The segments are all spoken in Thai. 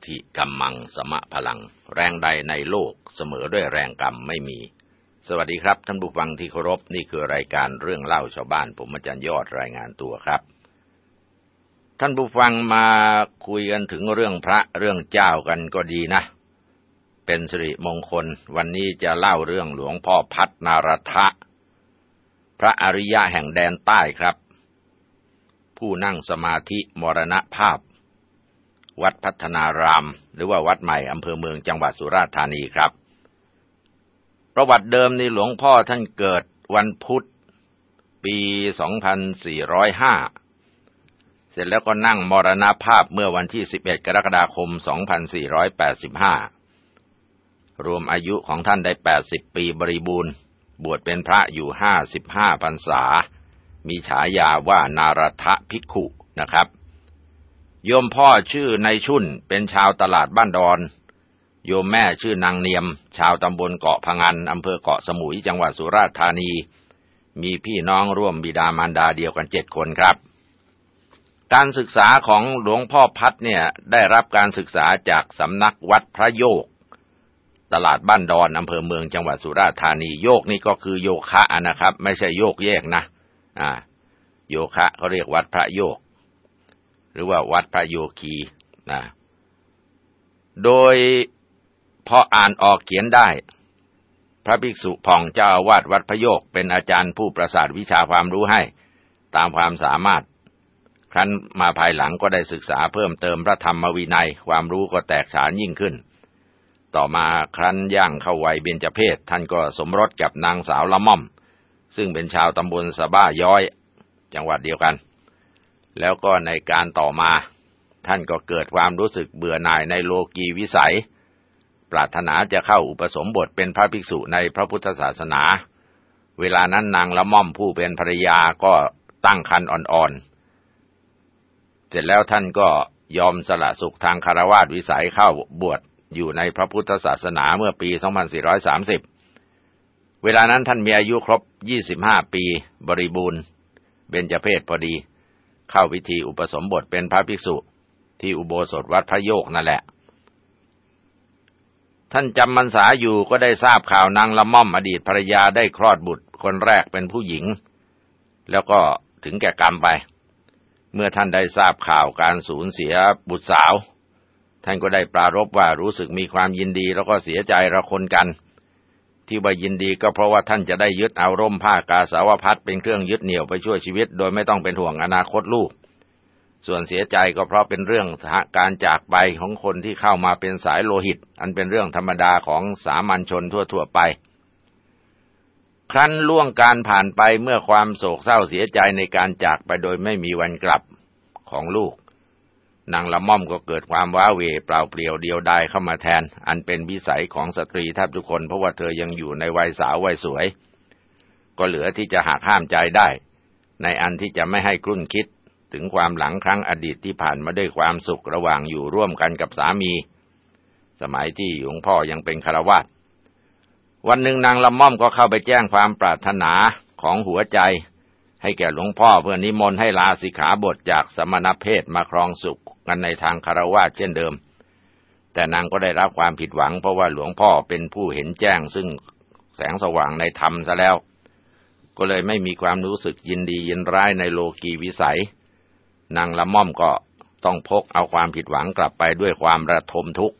นัตถิกัมมังสมะพลัง แรงใดในโลกเสมอด้วยแรงกรรมไม่มี สวัสดีครับท่านผู้ฟังที่เคารพนี่คือรายการเรื่องเล่าชาวบ้าน ผมอาจารย์ยอดรายงานตัวครับ ท่านผู้ฟังมาคุยกันถึงเรื่องพระเรื่องเจ้ากันก็ดีนะ เป็นสิริมงคล วันนี้จะเล่าเรื่องหลวงพ่อพัฒนารทะ พระอริยะแห่งแดนใต้ครับ ผู้นั่งสมาธิมรณภาพ วัดพัฒนาราม หรือว่าวัดใหม่อำเภอเมืองจังหวัดสุราษฎร์ธานีครับ ประวัติเดิมในหลวงพ่อท่านเกิดวันพุธ ปี 2405 เสร็จแล้วก็นั่งมรณภาพเมื่อวันที่ 11 กรกฎาคม 2485 รวมอายุของท่านได้ 80 ปีบริบูรณ์ บวชเป็นพระอยู่ 55พรรษา มีฉายาว่านารทะภิกขุนะครับ โยมพ่อชื่อในชุนเป็นชาวตลาดบ้านดอน โยมแม่ชื่อนางเนียม ชาวตำบลเกาะพังันอำเภอเกาะสมุยจังหวัดสุราษฎร์ธานี มีพี่น้องร่วมบิดามารดาเดียวกันเจ็ดคนครับ การศึกษาของหลวงพ่อพัดเนี่ยได้รับการศึกษาจากสำนักวัดพระโยก ตลาดบ้านดอนอำเภอเมืองจังหวัดสุราษฎร์ธานีโยกนี่ก็คือโยคะนะครับ ไม่ใช่โยกแยกนะ อ่า โยคะเขาเรียกวัดพระโยก หรือว่าวัดพระโยคีนะโดยพออ่านออกเขียนได้ พระภิกษุผ่องเจ้าวาดวัดพระโยกเป็นอาจารย์ผู้ประสาทวิชาความรู้ให้ ตามความสามารถ ครั้นมาภายหลังก็ได้ศึกษาเพิ่มเติมพระธรรมวินัยความรู้ก็แตกฉานยิ่งขึ้น ต่อมาครั้นย่างเข้าวัยเบญจเพศท่านก็สมรสกับนางสาวละม่อม ซึ่งเป็นชาวตำบลสะบ้าย้อย จังหวัดเดียวกัน แล้วก็ในการต่อมา ท่านก็เกิดความรู้สึกเบื่อหน่ายในโลกีวิสัย ปรารถนาจะเข้าอุปสมบทเป็นพระภิกษุในพระพุทธศาสนา เวลานั้นนางละม่อมผู้เป็นภรรยาก็ตั้งครรภ์อ่อนๆ เสร็จแล้วท่านก็ยอมสละสุขทางคารวาสวิสัยเข้าบวชอยู่ในพระพุทธศาสนาเมื่อปี 2430 เวลานั้นท่านมีอายุครบ 25 ปี บริบูรณ์ เบญจเพศพอดี เข้าพิธีอุปสมบทเป็นพระภิกษุที่อุโบสถวัดพระโยกนั่นแหละ ท่านจำมันษาอยู่ก็ได้ทราบข่าวนางละม่อมอดีตภรรยาได้คลอดบุตรคนแรกเป็นผู้หญิง แล้วก็ถึงแก่กรรมไป เมื่อท่านได้ทราบข่าวการสูญเสียบุตรสาว ท่านก็ได้ปรารบว่ารู้สึกมีความยินดีแล้วก็เสียใจระคนกัน ที่ว่ายินดีก็เพราะว่าท่านจะได้ยึดเอาร่มผ้ากาสาวพัดเป็นเครื่องยึดเหนี่ยวไปช่วยชีวิต โดยไม่ต้องเป็นห่วงอนาคตลูก ส่วนเสียใจก็เพราะเป็นเรื่องการจากไปของคนที่เข้ามาเป็นสายโลหิต อันเป็นเรื่องธรรมดาของสามัญชนทั่วๆไป ครั้นล่วงการผ่านไปเมื่อความโศกเศร้าเสียใจในการจากไปโดยไม่มีวันกลับของลูก นางละม่อมก็เกิดความว้าเวเปล่าเปลี่ยวเดียวดายเข้ามาแทน อันเป็นวิสัยของสตรีแทบทุกคนเพราะว่าเธอยังอยู่ในวัยสาววัยสวย ก็เหลือที่จะหักห้ามใจได้ ในอันที่จะไม่ให้กลุ้นคิด ถึงความหลังครั้งอดีตที่ผ่านมาด้วยความสุขระหว่างอยู่ร่วมกันกับสามี สมัยที่หลวงพ่อยังเป็นคารวาสวันหนึ่งนางละม่อมก็เข้าไปแจ้งความปรารถนาของหัวใจ ให้แก่หลวงพ่อเพื่อนิมนต์ให้ลาสิกขาบทจากสมณเพศมาครองสุข กันในทางคารวะเช่นเดิม แต่นางก็ได้รับความผิดหวังเพราะว่าหลวงพ่อเป็นผู้เห็นแจ้งซึ่งแสงสว่างในธรรมซะแล้ว ก็เลยไม่มีความรู้สึกยินดียินร้ายในโลกีวิสัย นางละม่อมก็ต้องพกเอาความผิดหวังกลับไปด้วยความระทมทุกข์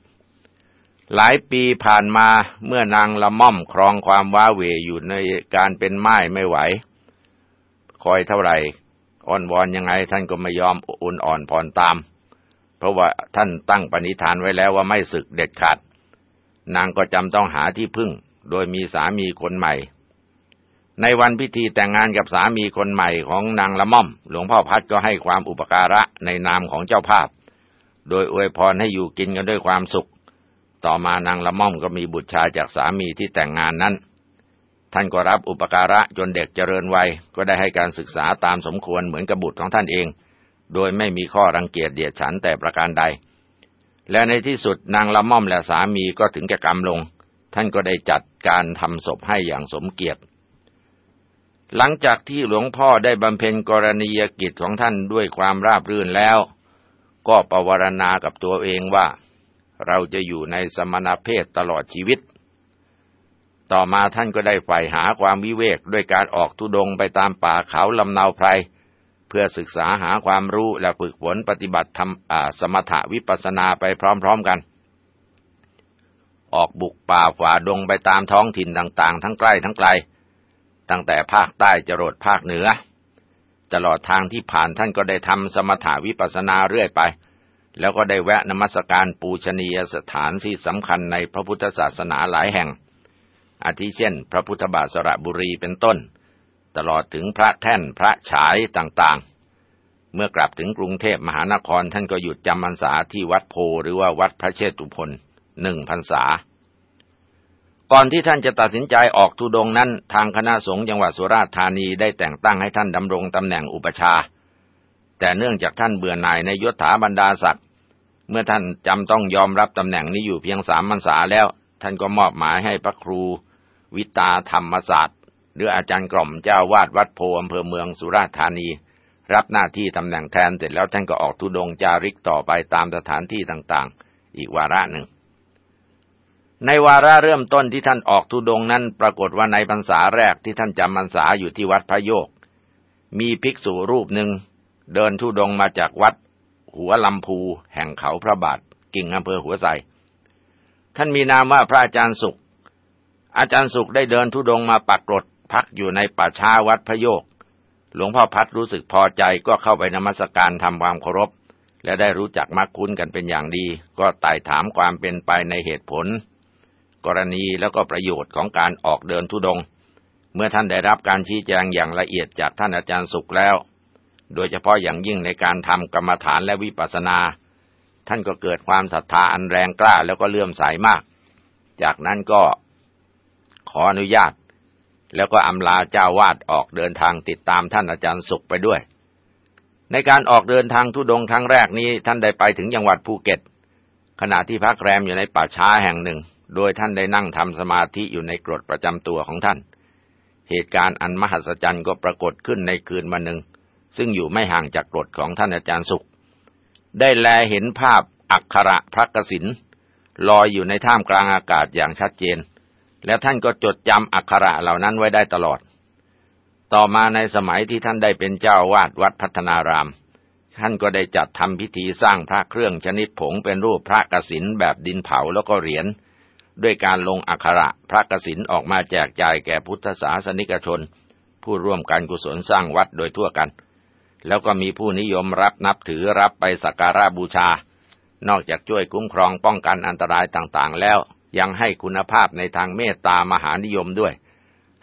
หลายปีผ่านมาเมื่อนางละม่อมครองความว้าเหวอยู่ในการเป็นไม้ไม่ไหว คอยเท่าไหร่อ่อนวอนยังไงท่านก็ไม่ยอมอุ่นอ่อนผ่อนตาม เพราะว่าท่านตั้งปณิธานไว้แล้วว่าไม่ศึกเด็ดขาด นางก็จำต้องหาที่พึ่ง โดยมีสามีคนใหม่ ในวันพิธีแต่งงานกับสามีคนใหม่ของนางละม่อม หลวงพ่อพัดก็ให้ความอุปการะในนามของเจ้าภาพ โดยอวยพรให้อยู่กินกันด้วยความสุข ต่อมานางละม่อมก็มีบุตรชายจากสามีที่แต่งงานนั้น ท่านก็รับอุปการะจนเด็กเจริญวัยก็ได้ให้การศึกษาตามสมควรเหมือนกับบุตรของท่านเอง โดยไม่มีข้อรังเกียจเดียดฉันแต่ประการใด และในที่สุดนางละม่อมและสามีก็ถึงแก่กรรมลง ท่านก็ได้จัดการทำศพให้อย่างสมเกียรติ หลังจากที่หลวงพ่อได้บำเพ็ญกรณียกิจของท่านด้วยความราบรื่นแล้ว ก็ปวารณากับตัวเองว่า เราจะอยู่ในสมณเพศตลอดชีวิตต่อมาท่านก็ได้ใฝ่หาความวิเวกด้วยการออกทุดงไปตามป่าเขาลำนาวไพร เพื่อศึกษาหาความรู้และฝึกฝนปฏิบัติธรรมสมถวิปัสนาไปพร้อมๆกัน ออกบุกป่าฝ่าดงไปตามท้องถิ่นต่างๆ ทั้งใกล้ทั้งไกล ตั้งแต่ภาคใต้จรดภาคเหนือ ตลอดทางที่ผ่านท่านก็ได้ทำสมถาวิปัสนาเรื่อยไป แล้วก็ได้แวะนมัสการปูชนียสถานที่สำคัญในพระพุทธศาสนาหลายแห่ง อาทิเช่น พระพุทธบาทสระบุรีเป็นต้น ตลอดถึงพระแท่นพระฉายต่างๆ เมื่อกลับถึงกรุงเทพมหานครท่านก็หยุดจำพรรษาที่วัดโพหรือว่าวัดพระเชตุพนหนึ่งพรรษา ก่อนที่ท่านจะตัดสินใจออกทุดงนั้น ทางคณะสงฆ์จังหวัดสุราษฎร์ธานีได้แต่งตั้งให้ท่านดำรงตำแหน่งอุปชา แต่เนื่องจากท่านเบื่อหน่ายในยศถาบรรดาศักดิ์เมื่อท่านจำต้องยอมรับตำแหน่งนี้อยู่เพียงสามพรรษาแล้ว ท่านก็มอบหมายให้พระครู วิตาธรรมศาสตร์ หรืออาจารย์กล่อมเจ้าวาดวัดโพอำเภอเมืองสุราษฎร์ธานี รับหน้าที่ตำแหน่งแทนเสร็จแล้วท่านก็ออกทุดงจาริกต่อไปตามสถานที่ต่างๆ อีกวาระหนึ่ง ในวาระเริ่มต้นที่ท่านออกทุดงนั้นปรากฏว่าในพรรษาแรกที่ท่านจำพรรษาอยู่ที่วัดพระโยก มีภิกษุรูปหนึ่งเดินทุดงมาจากวัด หัวลำพูแห่งเขาพระบาท กิ่งอำเภอหัวไสท่านมีนามว่าพระอาจารย์สุข อาจารย์สุขได้เดินทุดงมาปักกรด พักอยู่ในป่าช้าวัดพระโยก หลวงพ่อพัดรู้สึกพอใจก็เข้าไปนมัสการทำความเคารพ และได้รู้จักมักคุ้นกันเป็นอย่างดี ก็ไต่ถามความเป็นไปในเหตุผล กรณีแล้วก็ประโยชน์ของการออกเดินทุดง เมื่อท่านได้รับการชี้แจงอย่างละเอียดจากท่านอาจารย์สุขแล้ว โดยเฉพาะอย่างยิ่งในการทำกรรมฐานและวิปัสสนา ท่านก็เกิดความศรัทธาอันแรงกล้าแล้วก็เลื่อมใสามาก จากนั้นก็ขออนุญาต แล้วก็อำลาเจ้าวาดออกเดินทางติดตามท่านอาจารย์สุขไปด้วย ในการออกเดินทางทุดงครั้งแรกนี้ท่านได้ไปถึงจังหวัดภูเก็ต ขณะที่พักแรมอยู่ในป่าช้าแห่งหนึ่ง โดยท่านได้นั่งทำสมาธิอยู่ในกรดประจำตัวของท่าน เหตุการณ์อันมหัศจรรย์ก็ปรากฏขึ้นในคืนวันหนึ่ง ซึ่งอยู่ไม่ห่างจากกรดของท่านอาจารย์สุข ได้แลเห็นภาพอักขระพระกสินลอยอยู่ในท่ามกลางอากาศอย่างชัดเจน และท่านก็จดจำอักขระเหล่านั้นไว้ได้ตลอด ต่อมาในสมัยที่ท่านได้เป็นเจ้าวาดวัดพัฒนาราม ท่านก็ได้จัดทำพิธีสร้างพระเครื่องชนิดผงเป็นรูปพระกสินแบบดินเผาแล้วก็เหรียญด้วยการลงอักขระพระกสินออกมาแจกจ่ายแก่พุทธศาสนิกชน ผู้ร่วมการกุศลสร้างวัดโดยทั่วกัน แล้วก็มีผู้นิยมรับนับถือรับไปสักการะบูชา นอกจากช่วยคุ้มครองป้องกันอันตรายต่างๆแล้ว ยังให้คุณภาพในทางเมตตามหานิยมด้วย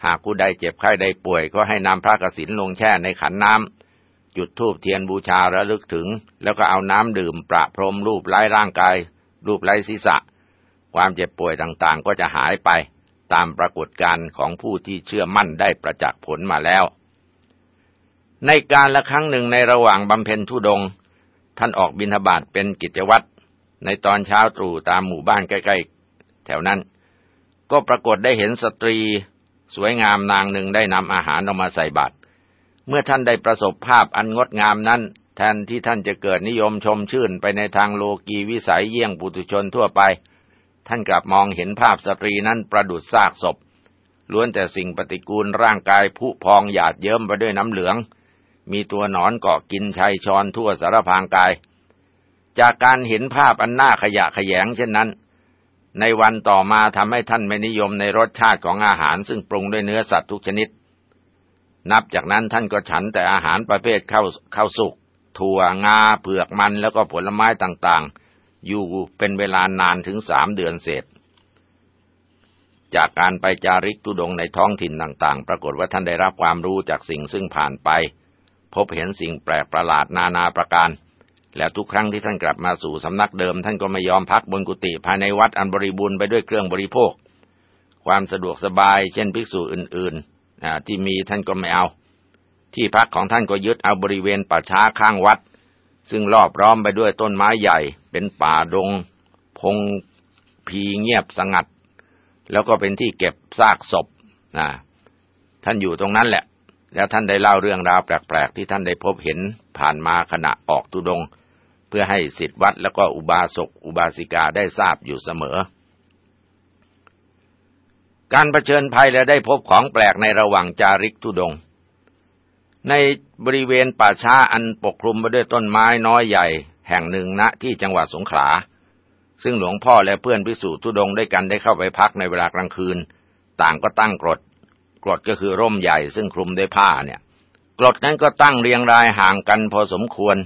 หากผู้ใดเจ็บไข้ใดป่วยก็ให้นำพระกสินลงแช่ในขันน้ำจุดธูปเทียนบูชาระลึกถึง แล้วก็เอาน้ำดื่มประพรมรูปไล้ร่างกาย รูปไล้ศีรษะ ความเจ็บป่วยต่างๆ ก็จะหายไป ตามปรากฏการณ์ของผู้ที่เชื่อมั่นได้ประจักษ์ผลมาแล้ว ในการละครั้งหนึ่งในระหว่างบำเพ็ญทุดง ท่านออกบิณฑบาตเป็นกิจวัตรในตอนเช้าตรู่ตามหมู่บ้านใกล้ แถวนั้น ก็ปรากฏได้เห็นสตรีสวยงามนางหนึ่งได้นำอาหารออกมาใส่บาตรเมื่อท่านได้ประสบภาพอันงดงามนั้น แทนที่ท่านจะเกิดนิยมชมชื่นไปในทางโลกีวิสัยเยี่ยงปุถุชนทั่วไป ท่านกลับมองเห็นภาพสตรีนั้นประดุดซากศพ ล้วนแต่สิ่งปฏิกูลร่างกายผุพองหยาดเยิ้มไปด้วยน้ำเหลือง มีตัวหนอนเกาะกินชัยชอนทั่วสารพางกาย จากการเห็นภาพอันน่าขยะขยงเช่นนั้น ในวันต่อมาทำให้ท่านไม่นิยมในรสชาติของอาหารซึ่งปรุงด้วยเนื้อสัตว์ทุกชนิด นับจากนั้นท่านก็ฉันแต่อาหารประเภทข้าวข้าวสุกถั่วงาเผือกมันแล้วก็ผลไม้ต่างๆ อยู่เป็นเวลานานถึงสามเดือนเศษ จากการไปจาริกตุดงในท้องถิ่นต่างๆ ปรากฏว่าท่านได้รับความรู้จากสิ่งซึ่งผ่านไป พบเห็นสิ่งแปลกประหลาดนานาประการ และทุกครั้งที่ท่านกลับมาสู่สำนักเดิม ท่านก็ไม่ยอมพักบนกุฏิภายในวัดอันบริบูรณ์ไปด้วยเครื่องบริโภค ความสะดวกสบายเช่นภิกษุอื่นๆที่มีท่านก็ไม่เอา ที่พักของท่านก็ยึดเอาบริเวณป่าช้าข้างวัด ซึ่งรอบร้อมไปด้วยต้นไม้ใหญ่ เป็นป่าดง พงพีเงียบสงัด แล้วก็เป็นที่เก็บซากศพนะท่านอยู่ตรงนั้นแหละ แล้วท่านได้เล่าเรื่องราวแปลกๆที่ท่านได้พบเห็นผ่านมาขณะออกตุดง เพื่อให้สิทธิวัดแล้วก็อุบาสกอุบาสิกาได้ทราบอยู่เสมอ การรเผชิญภัยและได้พบของแปลกในระหว่างจาริกทุดง ในบริเวณป่าช้าอันปกคลุมไปด้วยต้นไม้น้อยใหญ่ แห่งหนึ่งณที่จังหวัดสงขลา ซึ่งหลวงพ่อและเพื่อนพิสูจน์ทุดงด้วยกันได้เข้าไปพักในเวลากลางคืน ต่างก็ตั้งกรดกรดก็คือร่มใหญ่ซึ่งคลุมด้วยผ้าเนี่ยกรดนั้นก็ตั้งเรียงรายห่างกันพอสมควร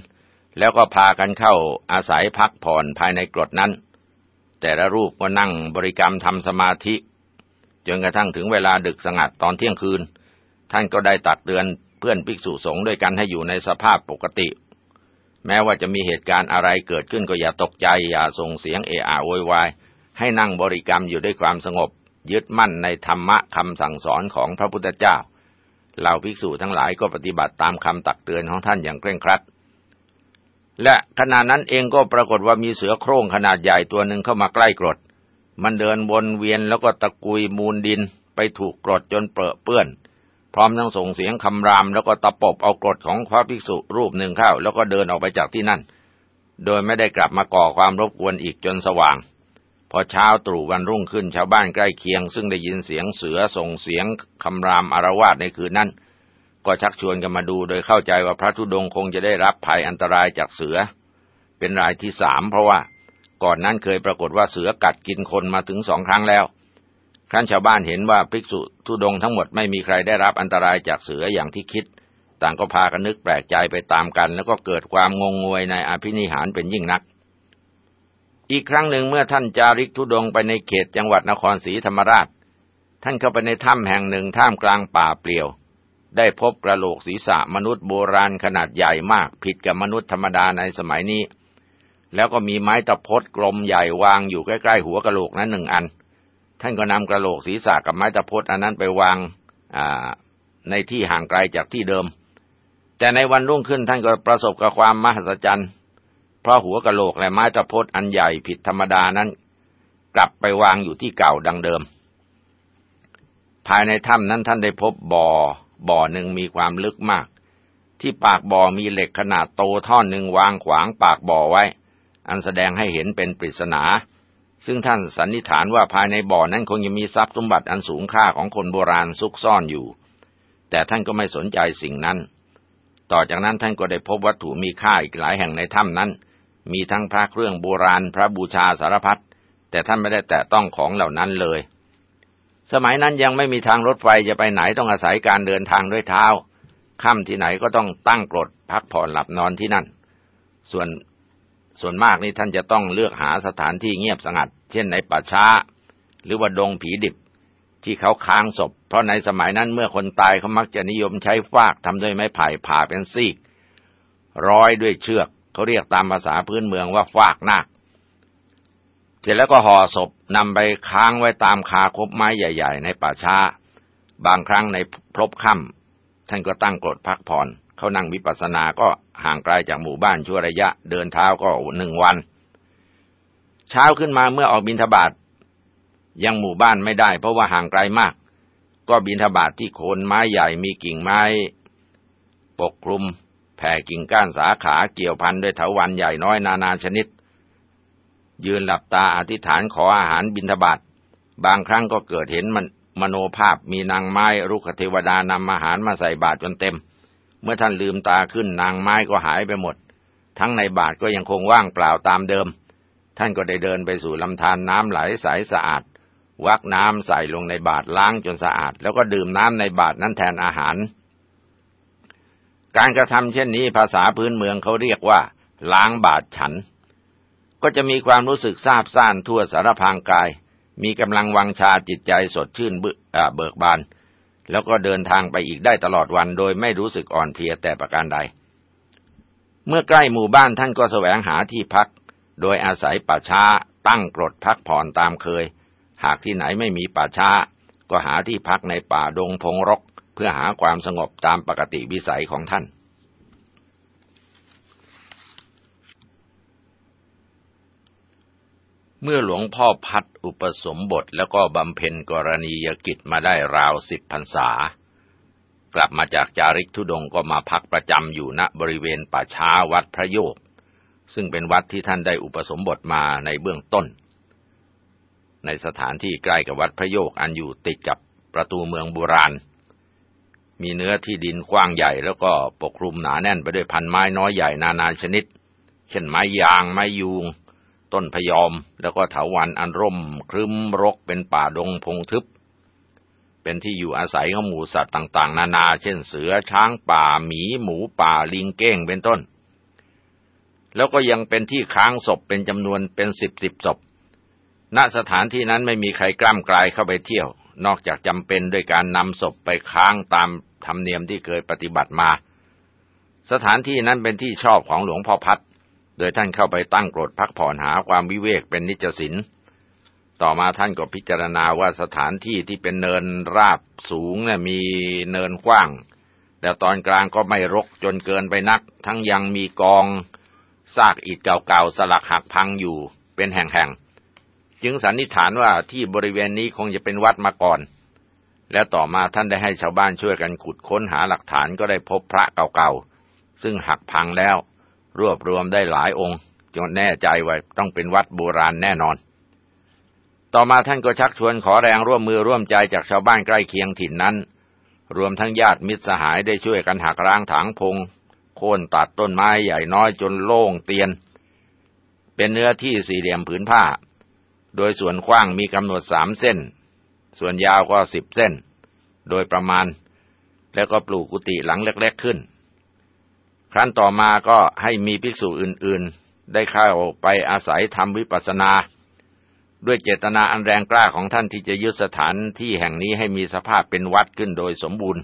แล้วก็พากันเข้าอาศัยพักผ่อนภายในกรดนั้น แต่ละรูปก็นั่งบริกรรมทำสมาธิ จนกระทั่งถึงเวลาดึกสงัดตอนเที่ยงคืน ท่านก็ได้ตักเตือนเพื่อนภิกษุสงฆ์ด้วยกันให้อยู่ในสภาพปกติ แม้ว่าจะมีเหตุการณ์อะไรเกิดขึ้นก็อย่าตกใจ อย่าส่งเสียงเอะอะโวยวายให้นั่งบริกรรมอยู่ด้วยความสงบ ยึดมั่นในธรรมะคำสั่งสอนของพระพุทธเจ้าเหล่าภิกษุทั้งหลายก็ปฏิบัติตามคำตักเตือนของท่านอย่างเคร่งครัด และขณะนั้นเองก็ปรากฏว่ามีเสือโคร่งขนาดใหญ่ตัวหนึ่งเข้ามาใกล้กรด มันเดินวนเวียนแล้วก็ตะกุยมูลดินไปถูกกรดจนเปรอะเปื้อน พร้อมทั้งส่งเสียงคำรามแล้วก็ตะปบเอากรดของพระภิกษุรูปหนึ่งเข้า แล้วก็เดินออกไปจากที่นั่น โดยไม่ได้กลับมาก่อความรบกวนอีกจนสว่าง พอเช้าตรู่วันรุ่งขึ้นชาวบ้านใกล้เคียง ซึ่งได้ยินเสียงเสือส่งเสียงคำรามอารวาสในคืนนั้น ก็ชักชวนกันมาดูโดยเข้าใจว่าพระธุดงคงจะได้รับภัยอันตรายจากเสือ เป็นรายที่สามเพราะว่าก่อนนั้นเคยปรากฏว่าเสือกัดกินคนมาถึงสองครั้งแล้วครั้นชาวบ้านเห็นว่าภิกษุทุดงทั้งหมดไม่มีใครได้รับอันตรายจากเสืออย่างที่คิด ต่างก็พากันนึกแปลกใจไปตามกัน แล้วก็เกิดความงงงวยในอภินิหารเป็นยิ่งนัก อีกครั้งหนึ่งเมื่อท่านจาริกทุดงไปในเขตจังหวัดนครศรีธรรมราช ท่านเข้าไปในถ้ำแห่งหนึ่งท่ามกลางป่าเปลี่ยว ได้พบกระโหลกศีรษะมนุษย์โบราณขนาดใหญ่มากผิดกับมนุษย์ธรรมดาในสมัยนี้ แล้วก็มีไม้ตะพดกลมใหญ่วางอยู่ใกล้ๆหัวกระโหลกนั้นหนึ่งอัน ท่านก็นำกระโหลกศีรษะกับไม้ตะพดอันนั้นไปวางในที่ห่างไกลจากที่เดิม แต่ในวันรุ่งขึ้นท่านก็ประสบกับความมหัศจรรย์เพราะหัวกระโหลกและไม้ตะพดอันใหญ่ผิดธรรมดานั้น กลับไปวางอยู่ที่เก่าดังเดิม ภายในถ้ำนั้นท่านได้พบบ่อ บ่อหนึ่งมีความลึกมาก ที่ปากบ่อมีเหล็กขนาดโตท่อนหนึ่งวางขวางปากบ่อไว้ อันแสดงให้เห็นเป็นปริศนา ซึ่งท่านสันนิษฐานว่าภายในบ่อนั้นคงจะมีทรัพย์สมบัติอันสูงค่าของคนโบราณซุกซ่อนอยู่ แต่ท่านก็ไม่สนใจสิ่งนั้น ต่อจากนั้นท่านก็ได้พบวัตถุมีค่าอีกหลายแห่งในถ้ำนั้น มีทั้งพระเครื่องโบราณพระบูชาสารพัดแต่ท่านไม่ได้แตะต้องของเหล่านั้นเลย สมัยนั้นยังไม่มีทางรถไฟจะไปไหนต้องอาศัยการเดินทางด้วยเท้าค่ำที่ไหนก็ต้องตั้งกรดพักผ่อนหลับนอนที่นั่น ส่วนส่วนมากนี่ท่านจะต้องเลือกหาสถานที่เงียบสงัด เช่นในป่าช้า หรือว่าดงผีดิบ ที่เขาค้างศพ เพราะในสมัยนั้นเมื่อคนตายเขามักจะนิยมใช้ฟากทำด้วยไม้ไผ่ผ่าเป็นซีก ร้อยด้วยเชือกเขาเรียกตามภาษาพื้นเมืองว่าฟากนาค เสร็จแล้วก็ห่อศพนำไปค้างไว้ตามคาคบไม้ใหญ่ ๆ ในป่าช้า บางครั้งในพลบค่ำท่านก็ตั้งกรดพักผ่อน เขานั่งวิปัสสนาก็ห่างไกลาจากหมู่บ้านชั่วระยะ เดินเท้าก็หนึ่งวัน เช้าขึ้นมาเมื่อออกบินทบาทยังหมู่บ้านไม่ได้ เพราะว่าห่างไกลมาก ก็บินทบาทที่โคนไม้ใหญ่มีกิ่งไม้ ปกคลุม แผ่กิ่งก้านสาขาเกี่ยวพันด้วยเถาวันใหญ่น้อยนานาชนิด ยืนหลับตาอธิษฐานขออาหารบินทบาทบางครั้งก็เกิดเห็นมันมโนภาพมีนางไม้รุกเทวดานำอาหารมาใส่บาตรจนเต็ม เมื่อท่านลืมตาขึ้นนางไม้ก็หายไปหมด ทั้งในบาทก็ยังคงว่างเปล่าตามเดิม ท่านก็ได้เดินไปสู่ลำธารน้ำไหลใสสะอาด วักน้ำใส่ลงในบาทล้างจนสะอาด แล้วก็ดื่มน้ำในบาทนั้นแทนอาหาร การกระทำเช่นนี้ภาษาพื้นเมืองเขาเรียกว่า ล้างบาทฉัน ก็จะมีความรู้สึกซาบซ่านทั่วสารพางกาย มีกำลังวังชาจิตใจสดชื่นเบิกบาน แล้วก็เดินทางไปอีกได้ตลอดวันโดยไม่รู้สึกอ่อนเพลียแต่ประการใด เมื่อใกล้หมู่บ้านท่านก็แสวงหาที่พัก โดยอาศัยป่าช้าตั้งกรดพักผ่อนตามเคย หากที่ไหนไม่มีป่าช้า ก็หาที่พักในป่าดงพงรก เพื่อหาความสงบตามปกติวิสัยของท่าน เมื่อหลวงพ่อพัดอุปสมบทแล้วก็บำเพ็ญกรณียกิจมาได้ราวสิบพรรษา กลับมาจากจาริกทุดงก็มาพักประจำอยู่ณบริเวณป่าช้าวัดพระโยก ซึ่งเป็นวัดที่ท่านได้อุปสมบทมาในเบื้องต้น ในสถานที่ใกล้กับวัดพระโยกอันอยู่ติดกับประตูเมืองโบราณ มีเนื้อที่ดินกว้างใหญ่แล้วก็ปกคลุมหนาแน่นไปด้วยพันไม้น้อยใหญ่นานาชนิด เช่นไม้ยางไม้ยูง ต้นพยอม แล้วก็เถาวันอันร่ม ครึ้มรกเป็นป่าดงพงทึบ เป็นที่อยู่อาศัยของหมูสัตว์ต่าง ๆ นานา เช่นเสือช้างป่าหมีหมูป่าลิงเก้งเป็นต้น แล้วก็ยังเป็นที่ค้างศพเป็นจำนวนเป็นสิบสิบศพณสถานที่นั้นไม่มีใครกล้ำกลายเข้าไปเที่ยว นอกจากจำเป็นด้วยการนำศพไปค้างตามธรรมเนียมที่เคยปฏิบัติมา สถานที่นั้นเป็นที่ชอบของหลวงพ่อพัด โดยท่านเข้าไปตั้งกรดพักผ่อนหาความวิเวกเป็นนิจสินต่อมาท่านก็พิจารณาว่าสถานที่ที่เป็นเนินราบสูงเนี่ยมีเนินกว้าง แต่ตอนกลางก็ไม่รกจนเกินไปนัก ทั้งยังมีกองซากอิฐเก่าๆสลักหักพังอยู่เป็นแห่งๆ จึงสันนิษฐานว่าที่บริเวณนี้คงจะเป็นวัดมาก่อน และต่อมาท่านได้ให้ชาวบ้านช่วยกันขุดค้นหาหลักฐานก็ได้พบพระเก่าๆ ซึ่งหักพังแล้ว รวบรวมได้หลายองค์ จนแน่ใจว่าต้องเป็นวัดโบราณแน่นอน ต่อมาท่านก็ชักชวนขอแรงร่วมมือร่วมใจจากชาวบ้านใกล้เคียงถิ่นนั้น รวมทั้งญาติมิตรสหายได้ช่วยกันหักร้างถางพง โค่นตัดต้นไม้ใหญ่น้อยจนโล่งเตียน เป็นเนื้อที่สี่เหลี่ยมผืนผ้า โดยส่วนกว้างมีกำหนดสามเส้น ส่วนยาวก็สิบเส้น โดยประมาณ แล้วก็ปลูกกุฏิหลังเล็กๆขึ้น ครั้นต่อมาก็ให้มีภิกษุอื่นๆ ได้เข้าไปอาศัยทำวิปัสสนา ด้วยเจตนาอันแรงกล้าของท่านที่จะยึดสถานที่แห่งนี้ให้มีสภาพเป็นวัดขึ้นโดยสมบูรณ์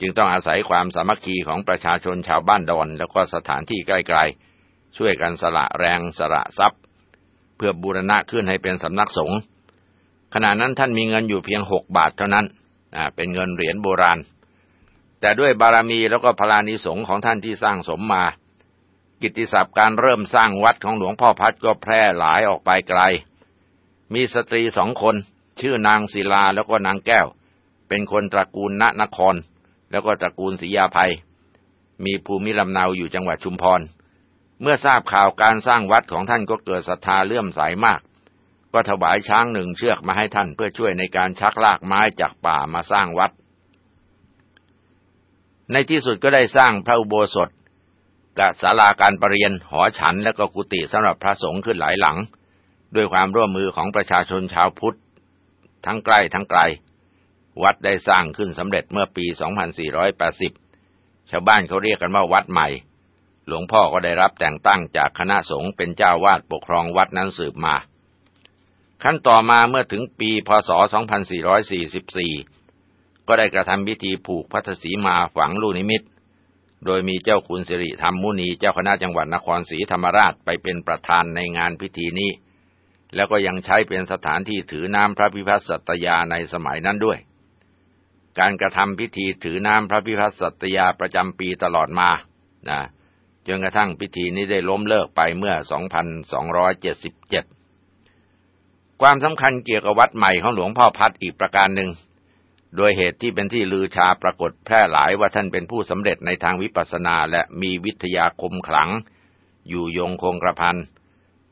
จึงต้องอาศัยความสามัคคีของประชาชนชาวบ้านดอน แล้วก็สถานที่ใกล้ๆ ช่วยกันสละแรงสละทรัพย์ เพื่อบูรณะขึ้นให้เป็นสำนักสงฆ์ขณะนั้นท่านมีเงินอยู่เพียงหกบาทเท่านั้นเป็นเงินเหรียญโบราณ แต่ด้วยบารมีแล้วก็พลานิสงของท่านที่สร้างสมมา กิตติศัพท์การเริ่มสร้างวัดของหลวงพ่อพัดก็แพร่หลายออกไปไกล มีสตรีสองคน ชื่อนางศิลาแล้วก็นางแก้ว เป็นคนตระกูลณนคร แล้วก็ตระกูลศรียาภัย มีภูมิลำเนาอยู่จังหวัดชุมพร เมื่อทราบข่าวการสร้างวัดของท่านก็เกิดศรัทธาเลื่อมใสมาก ก็ถวายช้างหนึ่งเชือกมาให้ท่านเพื่อช่วยในการชักลากไม้จากป่ามาสร้างวัด ในที่สุดก็ได้สร้างพระอุโบสถกับศาลาการประเรียนหอฉันและก็กุฏิสำหรับพระสงฆ์ขึ้นหลายหลัง ด้วยความร่วมมือของประชาชนชาวพุทธ ทั้งใกล้ทั้งไกล วัดได้สร้างขึ้นสำเร็จเมื่อปี 2480 ชาวบ้านเขาเรียกกันว่าวัดใหม่ หลวงพ่อก็ได้รับแต่งตั้งจากคณะสงฆ์เป็นเจ้าวาดปกครองวัดนั้นสืบมา ขั้นต่อมาเมื่อถึงปี พศ 2444 ก็ได้กระทำพิธีผูกพัทสีมาฝังลูกนิมิต โดยมีเจ้าคุณสิริธรรมมุนีเจ้าคณะจังหวัดนครศรีธรรมราชไปเป็นประธานในงานพิธีนี้ แล้วก็ยังใช้เป็นสถานที่ถือน้ำพระพิพัฒน์สัตยาในสมัยนั้นด้วย การกระทำพิธีถือน้ำพระพิพัฒน์สัตยาประจำปีตลอดมานะจนกระทั่งพิธีนี้ได้ล้มเลิกไปเมื่อ 2277 ความสำคัญเกี่ยวกับวัดใหม่ของหลวงพ่อพัดอีกประการหนึ่ง โดยเหตุที่เป็นที่ลือชาปรากฏแพร่หลายว่าท่านเป็นผู้สำเร็จในทางวิปัสสนาและมีวิทยาคมขลัง อยู่ยงคงกระพัน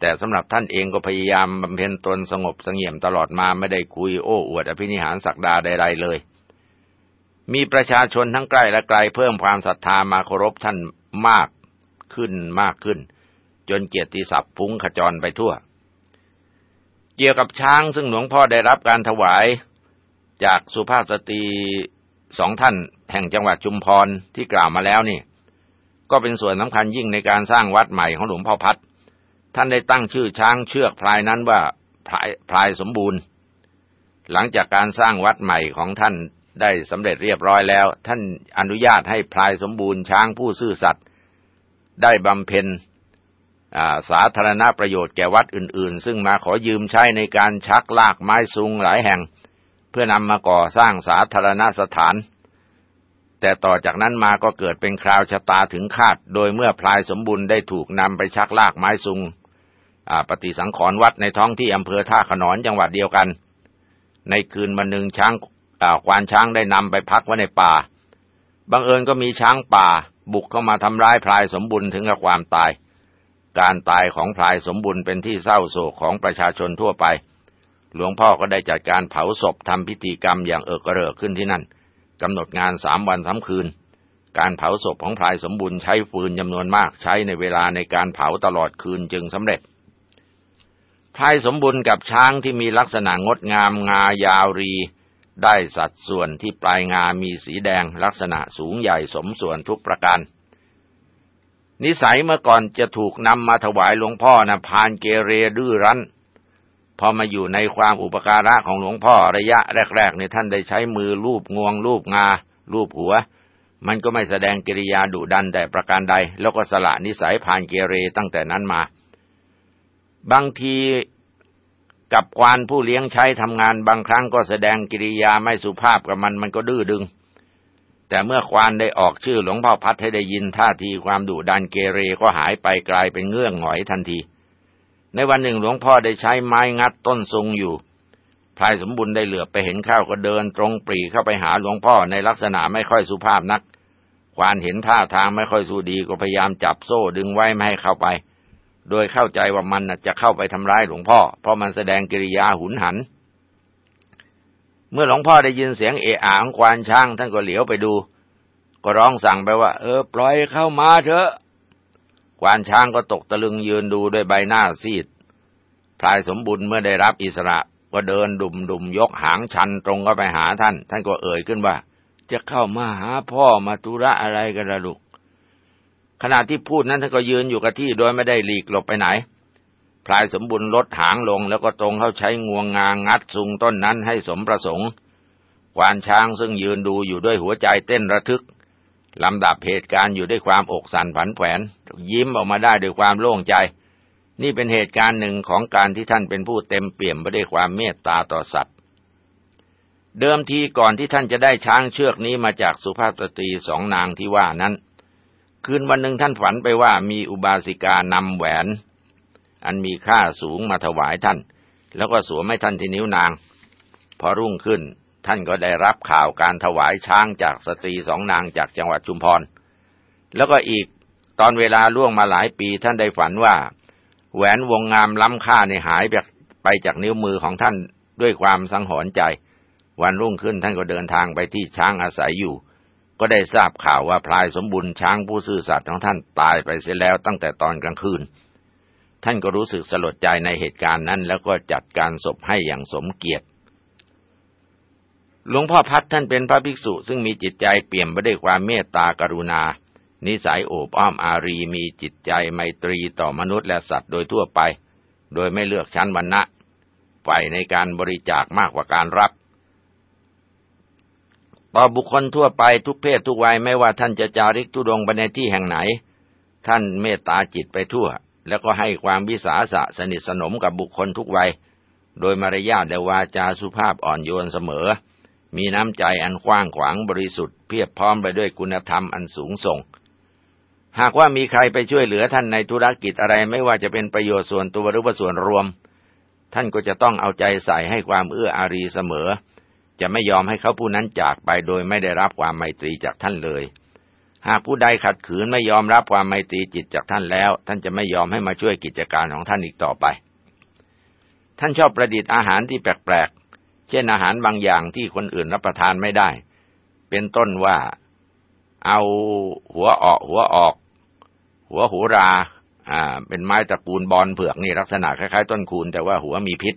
แต่สำหรับท่านเองก็พยายามบำเพ็ญตนสงบเสงี่ยมตลอดมาไม่ได้คุยโอ้อวดอภินิหารศักดาใดๆเลย มีประชาชนทั้งใกล้และไกลเพิ่มความศรัทธามาเคารพท่านมากขึ้นมากขึ้น จนเกียรติศัพท์ฟุ้งขจรไปทั่ว เกี่ยวกับช้างซึ่งหลวงพ่อได้รับการถวาย จากสุภาพสตรีสองท่านแห่งจังหวัดชุมพรที่กล่าวมาแล้วนี่ ก็เป็นส่วนสำคัญยิ่งในการสร้างวัดใหม่ของหลวงพ่อพัดท่านได้ตั้งชื่อช้างเชือกพลายนั้นว่าพลายพลายสมบูรณ์ หลังจากการสร้างวัดใหม่ของท่านได้สำเร็จเรียบร้อยแล้ว ท่านอนุญาตให้พลายสมบูรณ์ช้างผู้ซื่อสัตย์ได้บำเพ็ญสาธารณประโยชน์แก่วัดอื่น ๆ ซึ่งมาขอยืมใช้ในการชักลากไม้ซุงหลายแห่ง เพื่อนำมาก่อสร้างสาธารณสถาน แต่ต่อจากนั้นมาก็เกิดเป็นคราวชะตาถึงฆาต โดยเมื่อพลายสมบูรณ์ได้ถูกนำไปชักลากไม้ซุงปฏิสังขรณ์วัดในท้องที่อำเภอท่าขนอนจังหวัดเดียวกัน ในคืนวันหนึ่งช้างควานช้างได้นำไปพักไว้ในป่า บังเอิญก็มีช้างป่าบุกเข้ามาทำร้ายพลายสมบูรณ์ถึงกับความตาย การตายของพลายสมบุญเป็นที่เศร้าโศกของประชาชนทั่วไป หลวงพ่อก็ได้จัดการเผาศพทำพิธีกรรมอย่างเอิกระเริกขึ้นที่นั่นกำหนดงานสามวันสามคืน การเผาศพของพลายสมบุญใช้ฟืนจำนวนมากใช้ในเวลาในการเผาตลอดคืนจึงสำเร็จพลายสมบุญกับช้างที่มีลักษณะงดงามงายาวรี ได้สัดส่วนที่ปลายงามีสีแดงลักษณะสูงใหญ่สมส่วนทุกประการนิสัยเมื่อก่อนจะถูกนำมาถวายหลวงพ่อนะพานเกเรดื้อรั้น พอมาอยู่ในความอุปการะของหลวงพ่อระยะแรกๆเนี่ยท่านได้ใช้มือลูบงวงลูบงาลูบหัว มันก็ไม่แสดงกิริยาดุดันแต่ประการใด แล้วก็สละนิสัยผ่านเกเรตั้งแต่นั้นมา บางทีกับควานผู้เลี้ยงใช้ทำงานบางครั้งก็แสดงกิริยาไม่สุภาพกับมันมันก็ดื้อดึง แต่เมื่อควานได้ออกชื่อหลวงพ่อพัดให้ได้ยินท่าทีความดุดันเกเรก็หายไปกลายเป็นเงื่องหงอยทันที ในวันหนึ่งหลวงพ่อได้ใช้ไม้งัดต้นทรงอยู่พลายสมบุญได้เหลือไปเห็นข้าวก็เดินตรงปรีเข้าไปหาหลวงพ่อในลักษณะไม่ค่อยสุภาพนัก ควานเห็นท่าทางไม่ค่อยสู้ดีก็พยายามจับโซ่ดึงไว้ไม่ให้เข้าไป โดยเข้าใจว่ามันจะเข้าไปทำร้ายหลวงพ่อ เพราะมันแสดงกิริยาหุนหัน เมื่อหลวงพ่อได้ยินเสียงเอะอะของควานช้างท่านก็เหลียวไปดู ก็ร้องสั่งไปว่า เออ ปล่อยเข้ามาเถอะ ควานช้างก็ตกตะลึงยืนดูด้วยใบหน้าซีดพลายสมบุญเมื่อได้รับอิสระก็เดินดุ่มดุ่มยกหางชันตรงเข้าไปหาท่าน ท่านก็เอ่ยขึ้นว่า จะเข้ามาหาพ่อมาธุระอะไรกันละลูกขณะที่พูดนั้นท่านก็ยืนอยู่กับที่โดยไม่ได้หลีกหลบไปไหนพลายสมบุญลดหางลงแล้วก็ตรงเข้าใช้งวงงางัดซุงต้นนั้นให้สมประสงค์ควานช้างซึ่งยืนดูอยู่ด้วยหัวใจเต้นระทึก ลำดับเหตุการณ์อยู่ด้วยความอกสั่นผันแผวนยิ้มออกมาได้ด้วยความโล่งใจ นี่เป็นเหตุการณ์หนึ่งของการที่ท่านเป็นผู้เต็มเปี่ยมไปด้วยความเมตตาต่อสัตว์ เดิมทีก่อนที่ท่านจะได้ช้างเชือกนี้มาจากสุภาพสตรีสองนางที่ว่านั้น คืนวันหนึ่งท่านฝันไปว่ามีอุบาสิกานำแหวน อันมีค่าสูงมาถวายท่าน แล้วก็สวมให้ท่านที่นิ้วนาง พอรุ่งขึ้น ท่านก็ได้รับข่าวการถวายช้างจากสตรีสองนางจากจังหวัดชุมพร แล้วก็อีกตอนเวลาล่วงมาหลายปีท่านได้ฝันว่า แหวนวงงามล้ำค่าในหายไปจากนิ้วมือของท่านด้วยความสังหรณ์ใจ วันรุ่งขึ้นท่านก็เดินทางไปที่ช้างอาศัยอยู่ ก็ได้ทราบข่าวว่าพลายสมบุญช้างผู้ซื่อสัตย์ของท่านตายไปเสียแล้วตั้งแต่ตอนกลางคืน ท่านก็รู้สึกสลดใจในเหตุการณ์นั้น แล้วก็จัดการศพให้อย่างสมเกียรติ หลวงพ่อพัดท่านเป็นพระภิกษุซึ่งมีจิตใจเปี่ยมไปด้วยความเมตตากรุณา นิสัยโอบอ้อมอารีมีจิตใจไมตรีต่อมนุษย์และสัตว์โดยทั่วไป โดยไม่เลือกชั้นวรรณะฝ่ในการบริจาคมากกว่าการรับ ต่อบุคคลทั่วไปทุกเพศทุกวัยไม่ว่าท่านจะจาริกทุดงไปในที่แห่งไหน ท่านเมตตาจิตไปทั่ว แล้วก็ให้ความวิสาสะสนิทสนมกับบุคคลทุกวัย โดยมารยาทและวาจาสุภาพอ่อนโยนเสมอ มีน้ำใจอันกว้างขวางบริสุทธิ์เพียบพร้อมไปด้วยคุณธรรมอันสูงส่ง หากว่ามีใครไปช่วยเหลือท่านในธุรกิจอะไรไม่ว่าจะเป็นประโยชน์ส่วนตัวหรือว่าส่วนรวม ท่านก็จะต้องเอาใจใส่ให้ความเอื้ออารีเสมอ จะไม่ยอมให้เขาผู้นั้นจากไปโดยไม่ได้รับความไมตรีจากท่านเลย หากผู้ใดขัดขืนไม่ยอมรับความไมตรีจิตจากท่านแล้ว ท่านจะไม่ยอมให้มาช่วยกิจการของท่านอีกต่อไป ท่านชอบประดิษฐ์อาหารที่แปลก เช่นอาหารบางอย่างที่คนอื่นรับประทานไม่ได้ เป็นต้นว่าเอาหัวออกหัวออก หัวหูราอ่าเป็นไม้ตระกูลบอลเผือกนี่ลักษณะคล้ายๆ ต้นคูนแต่ว่าหัวมีพิษ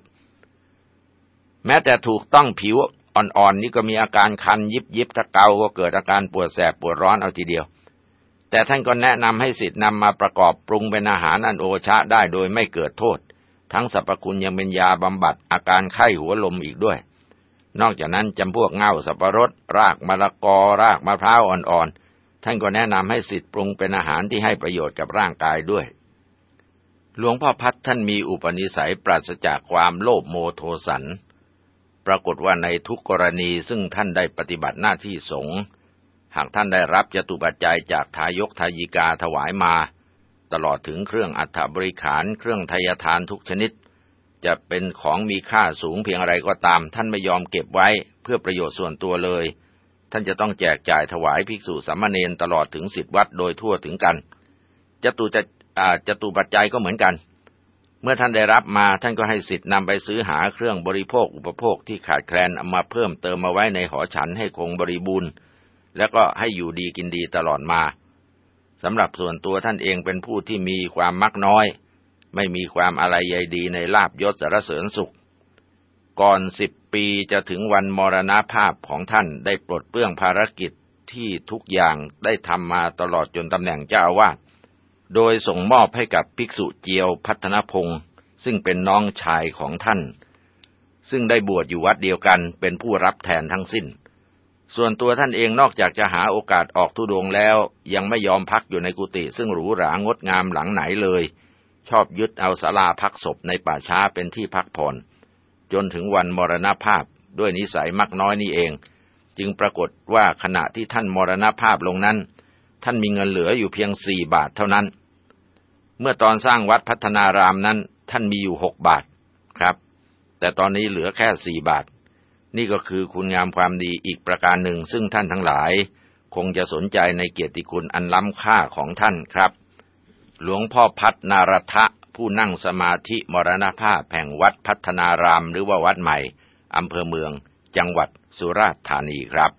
แม้แต่ถูกต้องผิวอ่อนๆนนี่ก็มีอาการคันยิบยิบถ้าเกาก็เกิดอาการปวดแสบปวดร้อนเอาทีเดียว แต่ท่านก็แนะนำให้สิทธิ์นำมาประกอบปรุงเป็นอาหารอันโอชะได้โดยไม่เกิดโทษ ทั้งสรรพคุณยังเป็นยาบำบัดอาการไข้หัวลมอีกด้วย นอกจากนั้นจำพวกเง่าสับปะรด รากมะละกอ รากมะพร้าวอ่อนๆ ท่านก็แนะนำให้สิทธิ์ปรุงเป็นอาหารที่ให้ประโยชน์กับร่างกายด้วย หลวงพ่อพัดท่านมีอุปนิสัยปราศจากความโลภโมโทสัน ปรากฏว่าในทุกกรณีซึ่งท่านได้ปฏิบัติหน้าที่สงฆ์หากท่านได้รับจตุปัจจัยจากทายกทายิกาถวายมา ตลอดถึงเครื่องอัฐบริขารเครื่องทยทานทุกชนิด จะเป็นของมีค่าสูงเพียงอะไรก็ตาม ท่านไม่ยอมเก็บไว้เพื่อประโยชน์ส่วนตัวเลย ท่านจะต้องแจกจ่ายถวายภิกษุสามเณรตลอดถึงสิทธิวัดโดยทั่วถึงกันจตุจะจตุปัจจัยก็เหมือนกัน เมื่อท่านได้รับมาท่านก็ให้สิทธิ์นำไปซื้อหาเครื่องบริโภคอุปโภคที่ขาดแคลนเอามาเพิ่มเติมมาไว้ในหอฉันให้คงบริบูรณ์ แล้วก็ให้อยู่ดีกินดีตลอดมา สำหรับส่วนตัวท่านเองเป็นผู้ที่มีความมักน้อย ไม่มีความอะไรใยดีในลาบยศสารเสริญสุข ก่อนสิบปีจะถึงวันมรณภาพของท่านได้ปลดเปลื้องภารกิจที่ทุกอย่างได้ทำมาตลอดจนตำแหน่งเจ้าอาวาสโดยส่งมอบให้กับภิกษุเจียวพัฒนพงศ์ซึ่งเป็นน้องชายของท่าน ซึ่งได้บวชอยู่วัดเดียวกันเป็นผู้รับแทนทั้งสิ้น ส่วนตัวท่านเองนอกจากจะหาโอกาสออกทุดงแล้ว ยังไม่ยอมพักอยู่ในกุฏิซึ่งหรูหรางดงามหลังไหนเลย ชอบยึดเอาศาลาพักศพในป่าช้าเป็นที่พักผ่อนจนถึงวันมรณภาพด้วยนิสัยมักน้อยนี่เอง จึงปรากฏว่าขณะที่ท่านมรณภาพลงนั้น ท่านมีเงินเหลืออยู่เพียงสี่บาทเท่านั้น เมื่อตอนสร้างวัดพัฒนารามนั้น ท่านมีอยู่หกบาทครับ แต่ตอนนี้เหลือแค่สี่บาท นี่ก็คือคุณงามความดีอีกประการหนึ่ง ซึ่งท่านทั้งหลาย คงจะสนใจในเกียรติคุณอันล้ำค่าของท่านครับ หลวงพ่อพัฒนารทะผู้นั่งสมาธิมรณภาพแห่งวัดพัฒนารามหรือว่าวัดใหม่อำเภอเมือง จังหวัดสุราษฎร์ธานีครับ